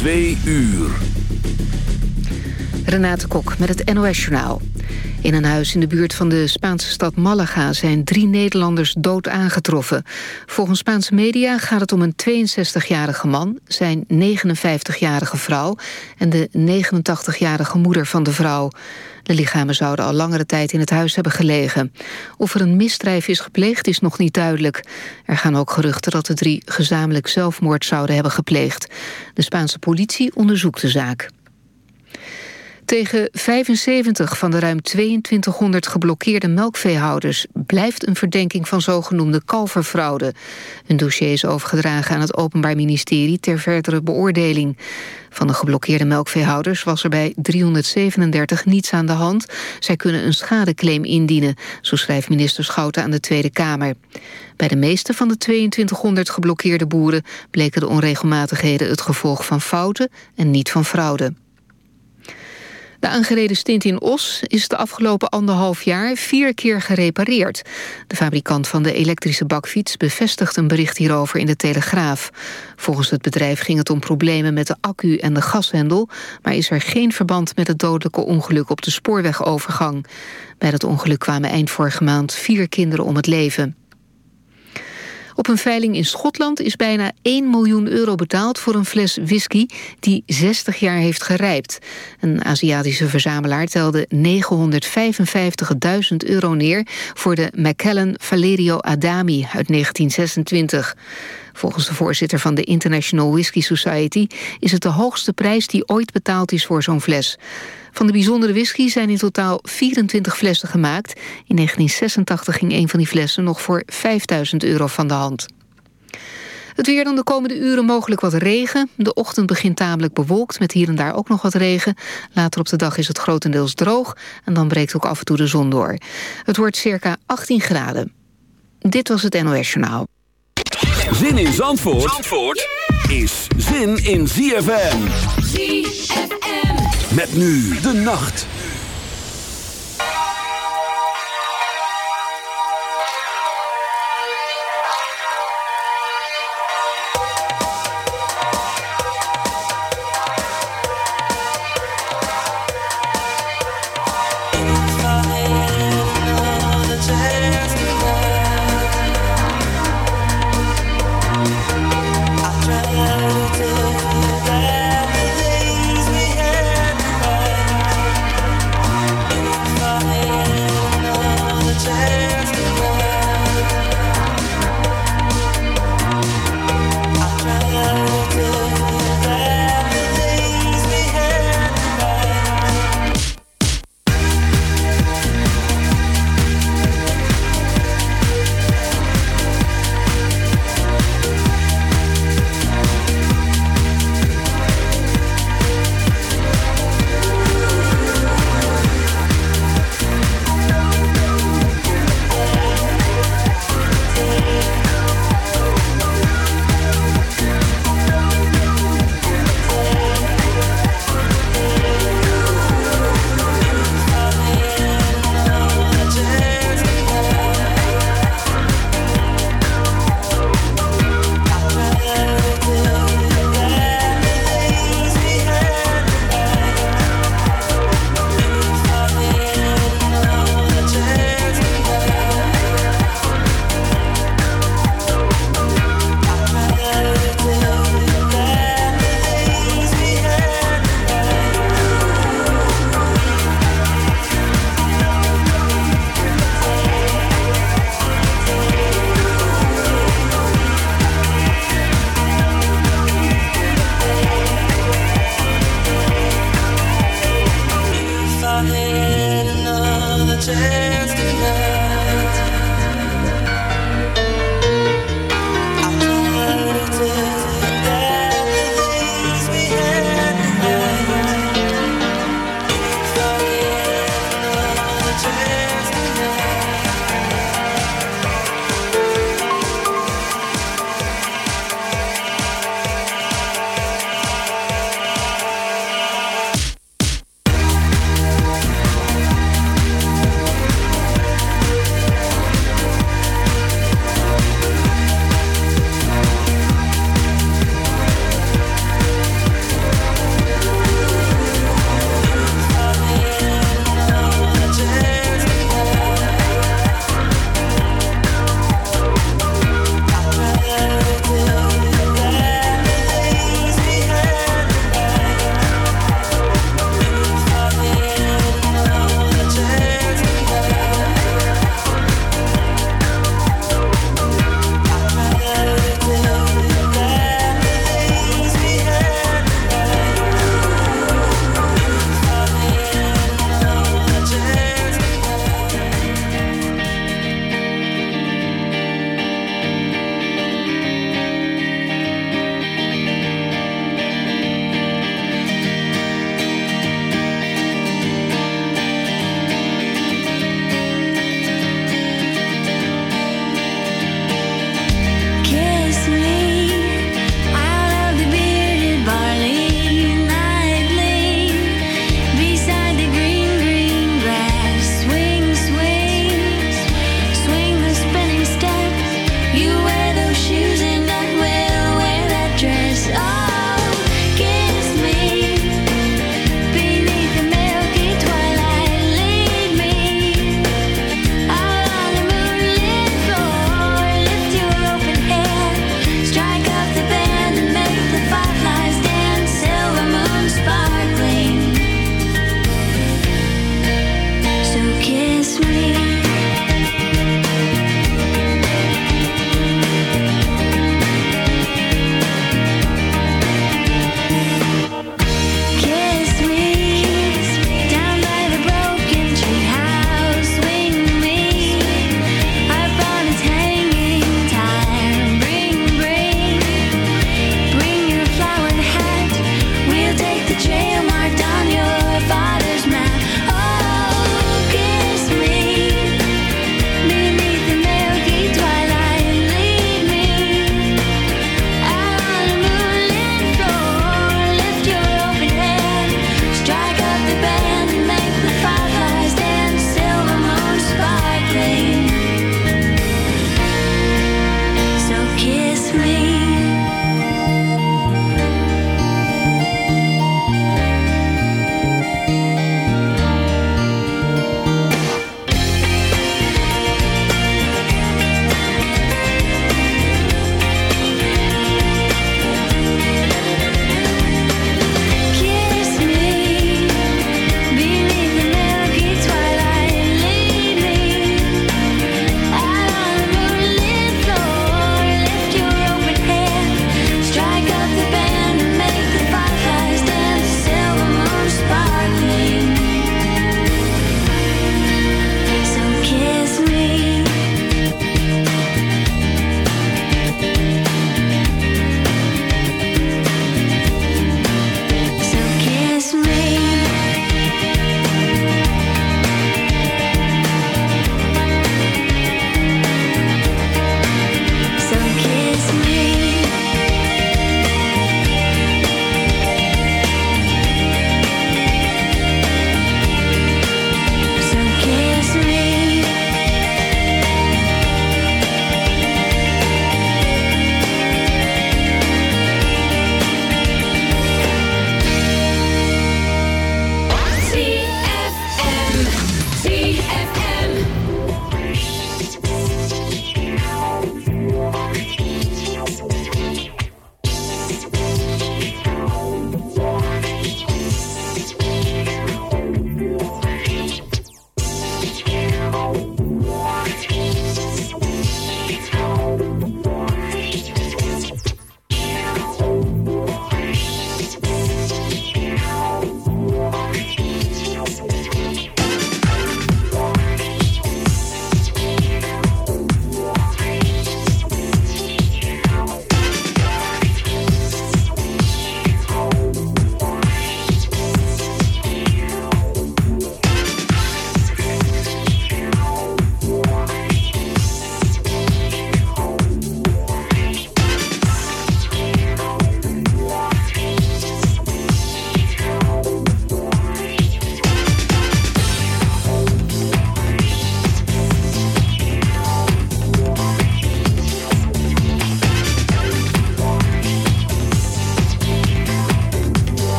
Twee uur. Renate Kok met het NOS Journaal. In een huis in de buurt van de Spaanse stad Malaga... zijn drie Nederlanders dood aangetroffen. Volgens Spaanse media gaat het om een 62-jarige man... zijn 59-jarige vrouw... en de 89-jarige moeder van de vrouw. De lichamen zouden al langere tijd in het huis hebben gelegen. Of er een misdrijf is gepleegd is nog niet duidelijk. Er gaan ook geruchten dat de drie gezamenlijk zelfmoord zouden hebben gepleegd. De Spaanse politie onderzoekt de zaak. Tegen 75 van de ruim 2200 geblokkeerde melkveehouders... blijft een verdenking van zogenoemde kalverfraude. Hun dossier is overgedragen aan het Openbaar Ministerie... ter verdere beoordeling. Van de geblokkeerde melkveehouders was er bij 337 niets aan de hand. Zij kunnen een schadeclaim indienen, zo schrijft minister Schouten aan de Tweede Kamer. Bij de meeste van de 2200 geblokkeerde boeren... bleken de onregelmatigheden het gevolg van fouten en niet van fraude. De aangereden stint in Os is de afgelopen anderhalf jaar vier keer gerepareerd. De fabrikant van de elektrische bakfiets bevestigt een bericht hierover in de Telegraaf. Volgens het bedrijf ging het om problemen met de accu en de gashendel... maar is er geen verband met het dodelijke ongeluk op de spoorwegovergang. Bij dat ongeluk kwamen eind vorige maand vier kinderen om het leven. Op een veiling in Schotland is bijna 1 miljoen euro betaald... voor een fles whisky die 60 jaar heeft gerijpt. Een Aziatische verzamelaar telde 955.000 euro neer... voor de Macallan Valerio Adami uit 1926. Volgens de voorzitter van de International Whisky Society... is het de hoogste prijs die ooit betaald is voor zo'n fles. Van de bijzondere whisky zijn in totaal 24 flessen gemaakt. In 1986 ging een van die flessen nog voor 5000 euro van de hand. Het weer dan de komende uren mogelijk wat regen. De ochtend begint tamelijk bewolkt met hier en daar ook nog wat regen. Later op de dag is het grotendeels droog en dan breekt ook af en toe de zon door. Het wordt circa 18 graden. Dit was het NOS Journaal. Zin in Zandvoort, Zandvoort is zin in ZFM. ZFM. Met nu de nacht.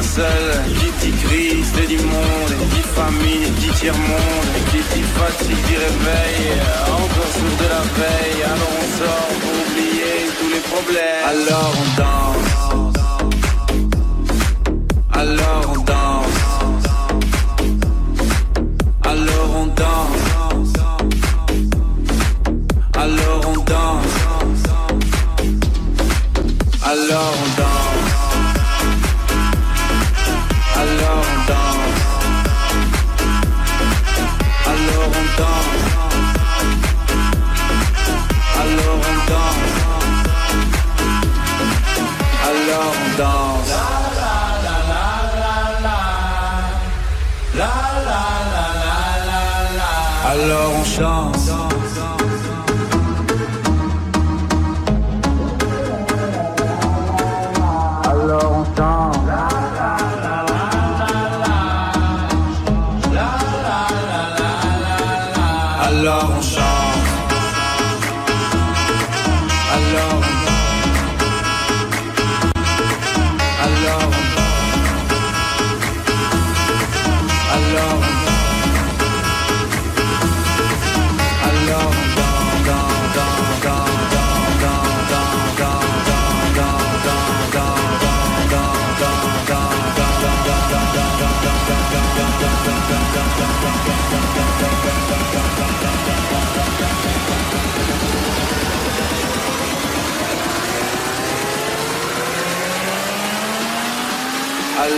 Pas seuls Qui dit crise dit monde dit famille dit tiers-monde Alors on chante.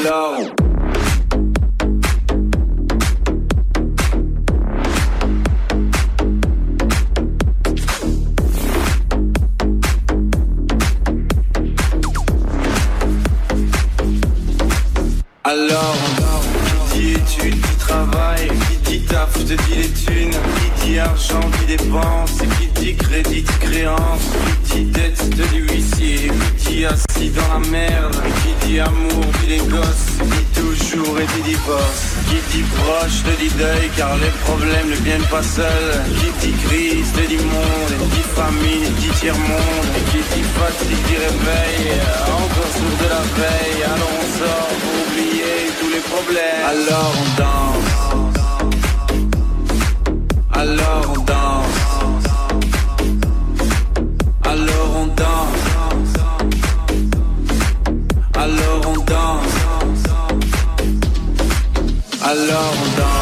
love. Dit proche, te dit deuil, car les problèmes ne viennent pas seuls, qui dit crise, te dit monde, dit famine, dit tiers-monde, qui dit fatigue, dit réveil, encore sourd de la veille, alors on sort pour oublier tous les problèmes. Alors on danse. Alors on danse. Alors on danse. Alors on danse. Alors on danse.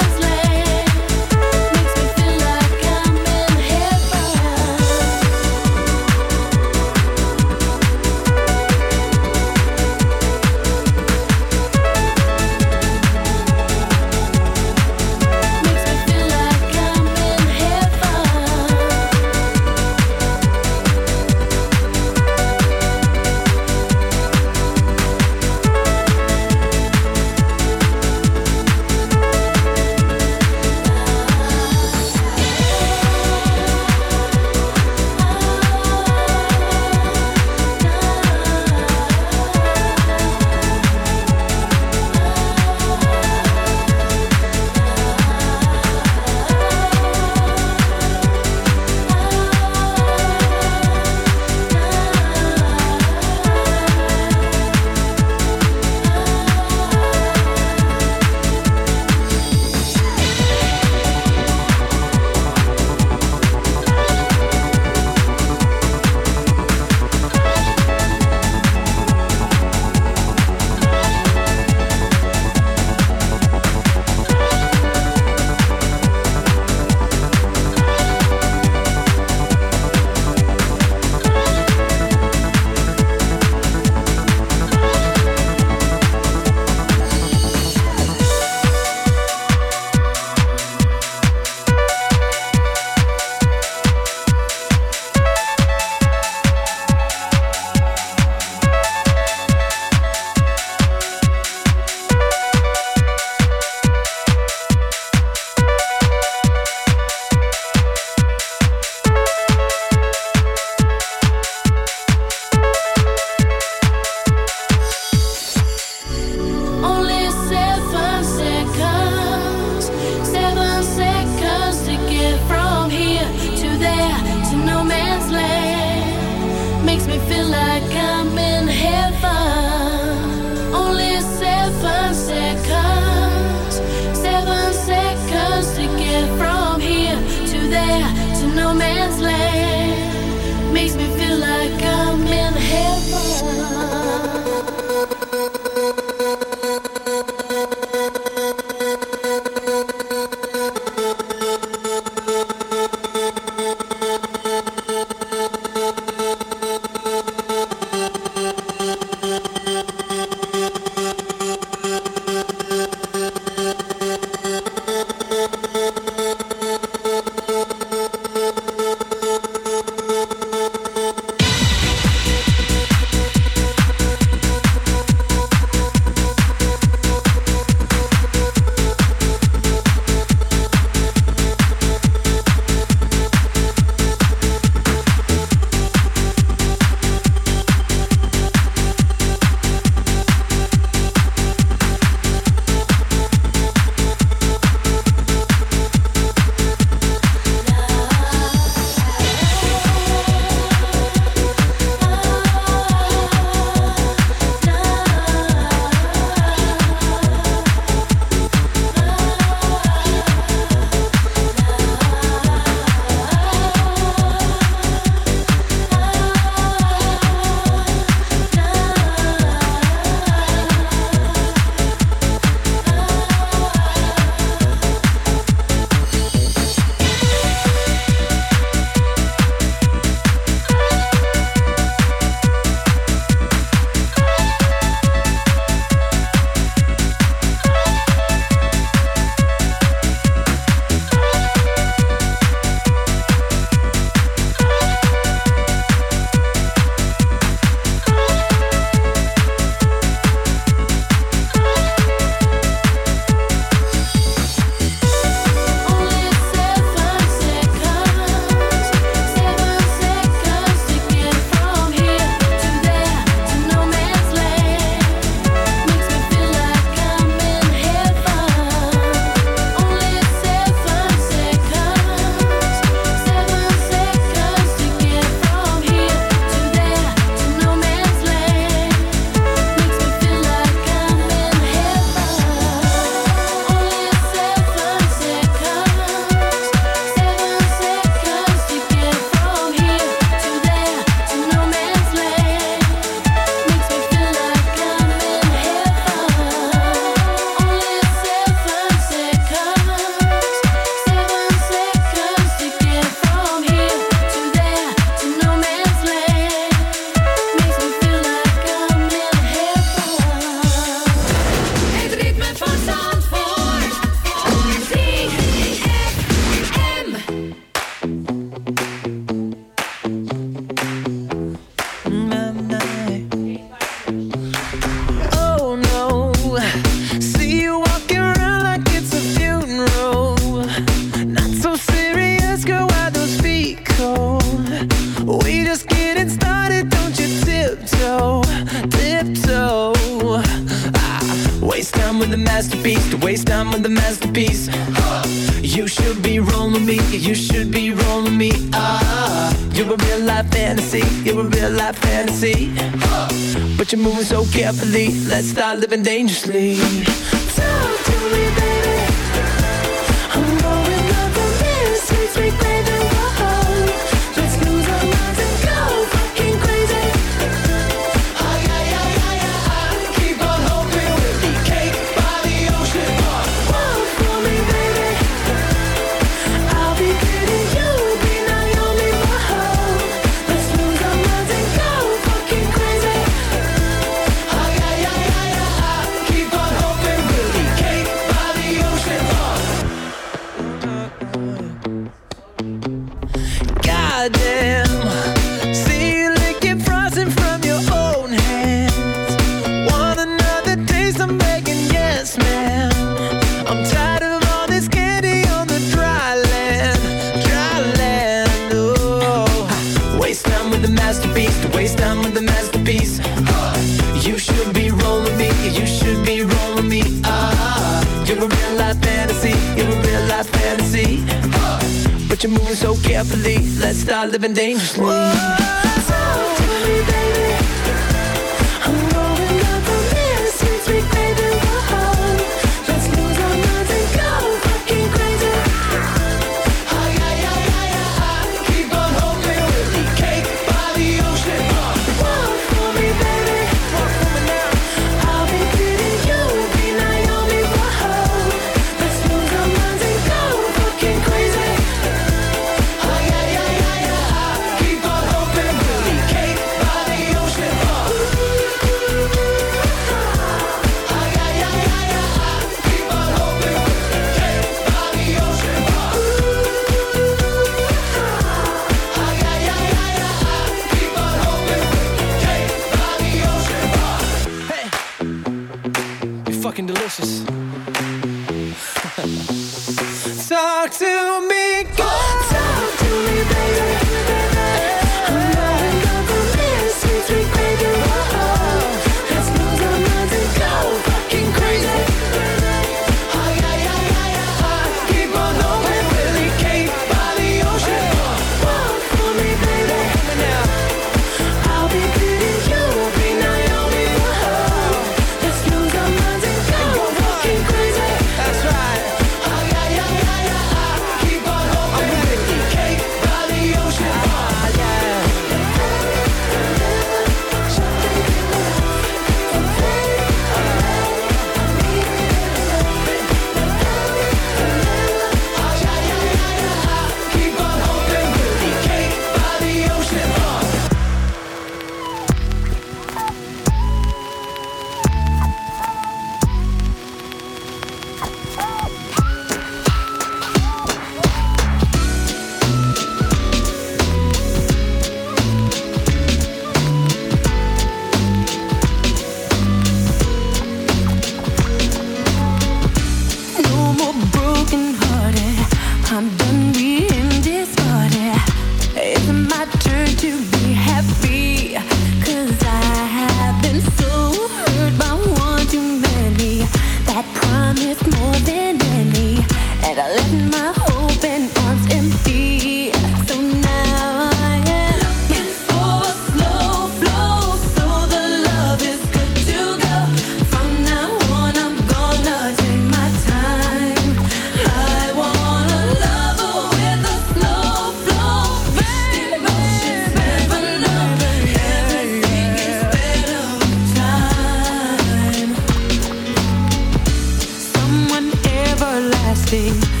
empty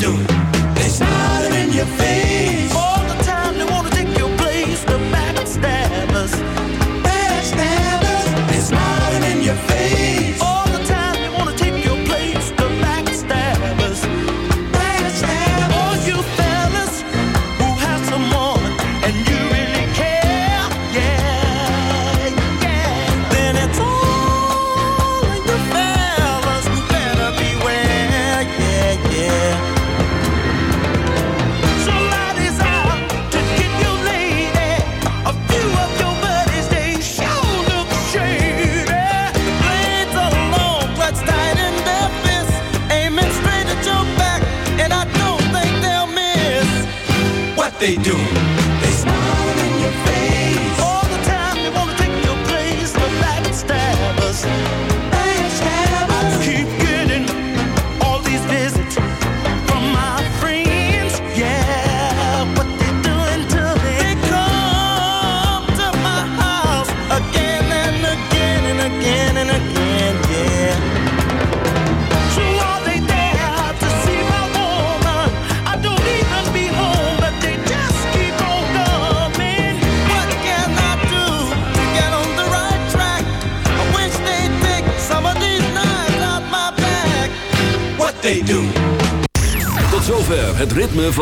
do.